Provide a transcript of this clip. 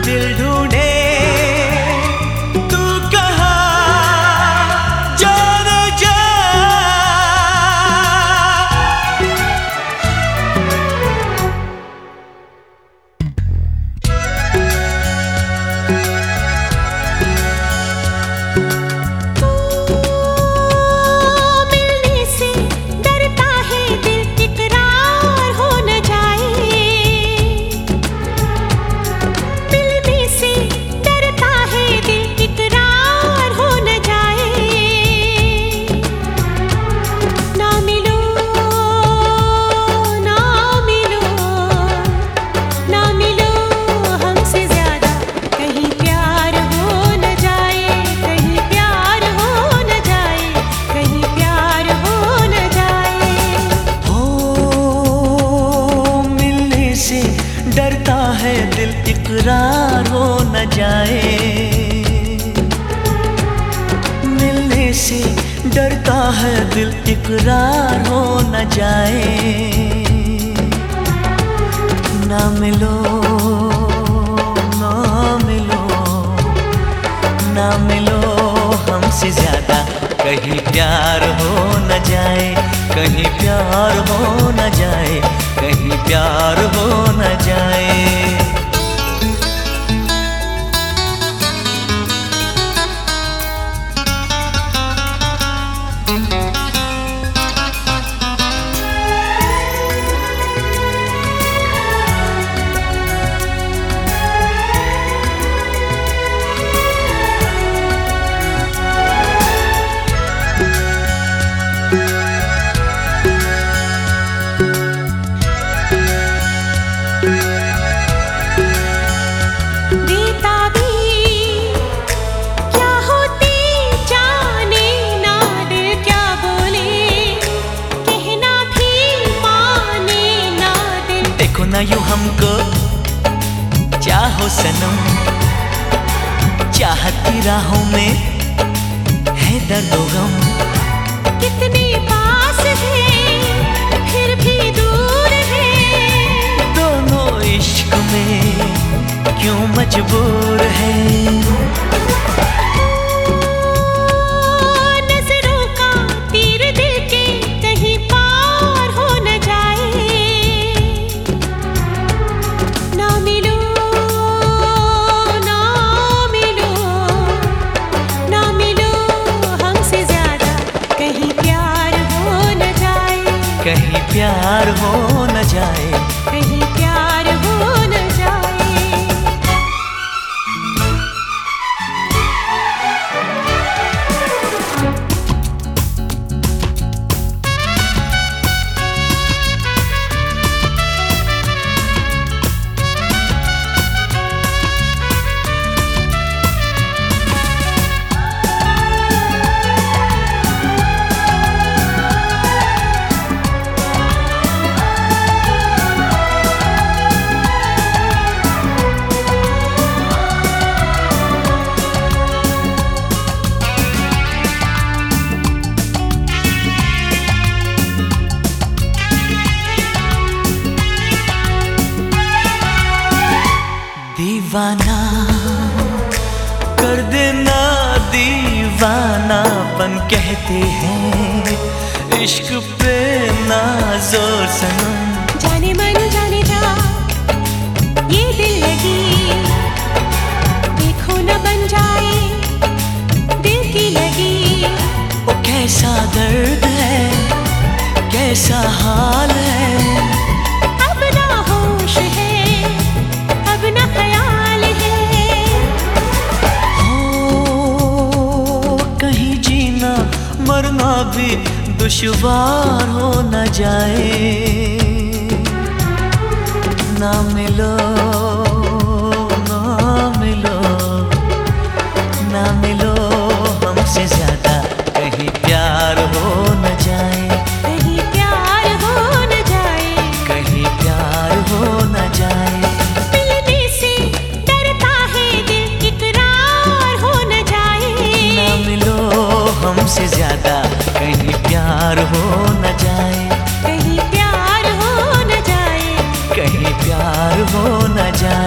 till today है दिल इकरार हो न जाए। ना मिलो ना मिलो ना मिलो हमसे ज़्यादा। कहीं प्यार हो न जाए, कहीं प्यार हो न जाए, कहीं प्यार हो न जाए। सनम चाहत की राहों में है दर्द गम। कितने पास थे फिर भी दूर है। दोनों इश्क में क्यों मजबूर है? प्यार हो न जाए। देना दीवानापन कहते हैं। इश्क पे ना ज़ोर सनम। भी दुश्वार हो न जाए। ना मिलो ना मिलो ना मिलो हमसे ज़्यादा कहीं प्यार हो न जाए। कहीं प्यार हो न जाए। कहीं प्यार हो न जाए। हमसे ज़्यादा प्यार हो न जाए। कहीं प्यार हो न जाए। कहीं प्यार हो न जाए।